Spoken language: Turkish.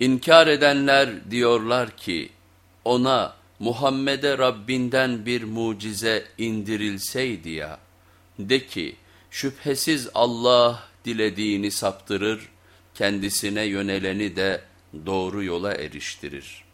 İnkar edenler diyorlar ki ona Muhammed'e Rabbinden bir mucize indirilseydi ya. De ki şüphesiz Allah dilediğini saptırır, kendisine yöneleni de doğru yola eriştirir.''